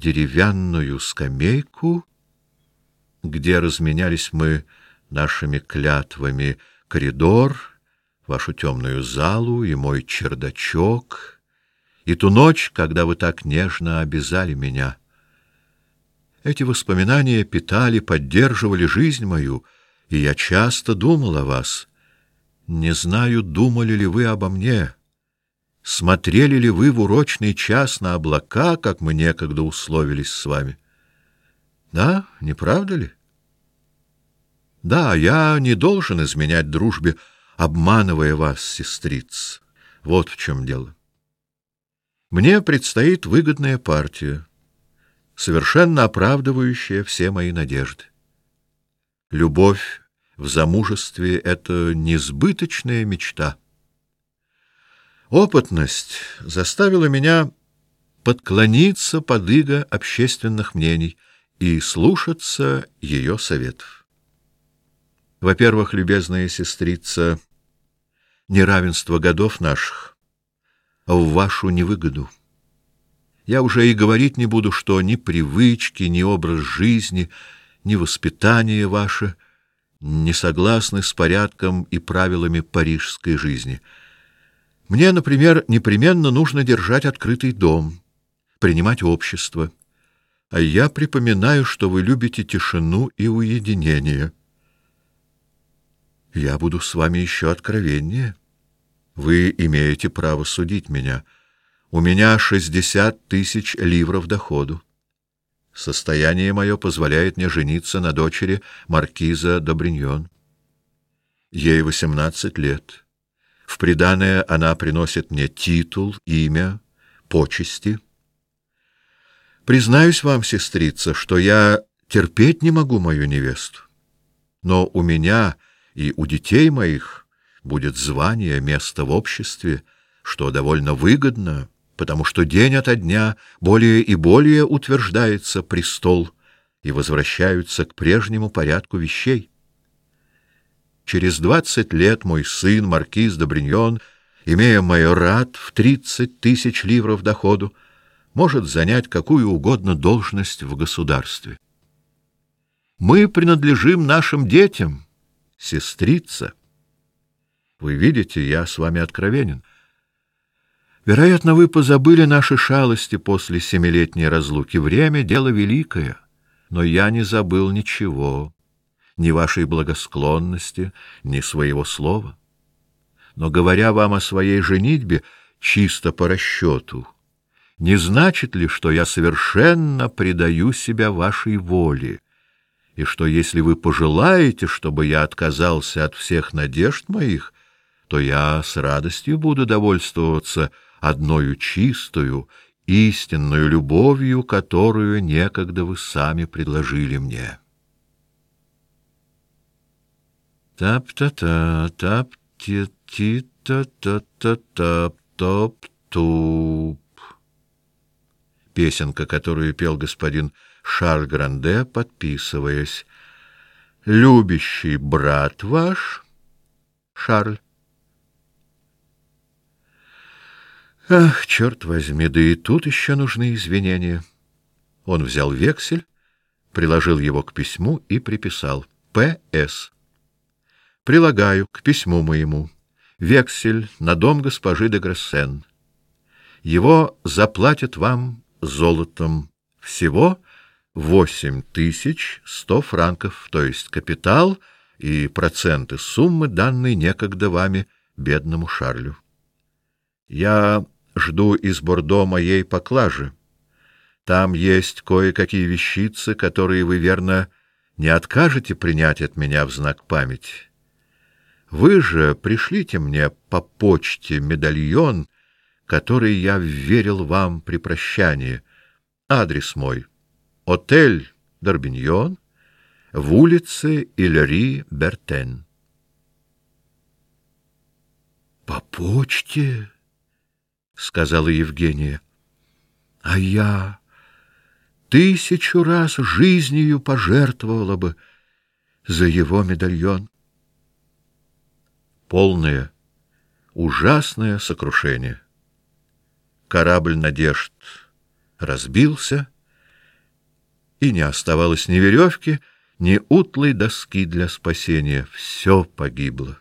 деревянную скамейку, где разменялись мы нашими клятвами, коридор, вашу темную залу и мой чердачок, и ту ночь, когда вы так нежно обязали меня. Эти воспоминания питали, поддерживали жизнь мою, и я часто думал о вас. Не знаю, думали ли вы обо мне. Смотрели ли вы в урочный час на облака, как мы некогда условились с вами? Да, не правда ли? Да, я не должен изменять дружбе, обманывая вас, сестриц. Вот в чем дело. Мне предстоит выгодная партия, совершенно оправдывающая все мои надежды. Любовь в замужестве — это несбыточная мечта. Опытность заставила меня подклониться под иго общественных мнений и слушаться ее советов. Во-первых, любезная сестрица, неравенство годов наших в вашу невыгоду. Я уже и говорить не буду, что ни привычки, ни образ жизни, ни воспитание ваше не согласны с порядком и правилами парижской жизни — мне, например, непременно нужно держать открытый дом, принимать общество. А я припоминаю, что вы любите тишину и уединение. Я буду с вами еще откровеннее. Вы имеете право судить меня. У меня шестьдесят тысяч ливров доходу. Состояние мое позволяет мне жениться на дочери маркиза Добриньон. Ей восемнадцать лет. В приданое она приносит мне титул, имя, почести. Признаюсь вам, сестрица, что я терпеть не могу мою невесту. Но у меня и у детей моих будет звание, место в обществе, что довольно выгодно, потому что день ото дня более и более утверждается престол и возвращаются к прежнему порядку вещей. Через двадцать лет мой сын, маркиз Добриньон, имея майорат в тридцать тысяч ливров доходу, может занять какую угодно должность в государстве. Мы принадлежим нашим детям, сестрица. Вы видите, я с вами откровенен. Вероятно, вы позабыли наши шалости после семилетней разлуки. Время — дело великое, но я не забыл ничего ни вашей благосклонности, ни своего слова. Но, говоря вам о своей женитьбе чисто по расчету, не значит ли, что я совершенно предаю себя вашей воле, и что если вы пожелаете, чтобы я отказался от всех надежд моих, то я с радостью буду довольствоваться одною чистую, истинную любовью, которую некогда вы сами предложили мне. Тап-та-та, тап-ти-ти-та-та-та-тап-топ-туп. Песенка, которую пел господин Шарль Гранде, подписываясь. Любящий брат ваш, Шарль. Ах, черт возьми, да и тут еще нужны извинения. Он взял вексель, приложил его к письму и приписал «П.С.» Прилагаю к письму моему вексель на дом госпожи де Грессен. Его заплатят вам золотом. Всего восемь тысяч сто франков, то есть капитал и проценты суммы, данной некогда вами бедному Шарлю. Я жду из Бордо моей поклажи. Там есть кое-какие вещицы, которые вы верно не откажете принять от меня в знак памяти. Вы же пришлите мне по почте медальон, который я вверил вам при прощании. Адрес мой: отель Дорбиньон в улице Ильри Бертен. По почте, сказала Евгения. А я тысячу раз жизнью пожертвовала бы за его медальон полное, ужасное сокрушение. Корабль надежд разбился, и не оставалось ни веревки, ни утлой доски для спасения. Все погибло.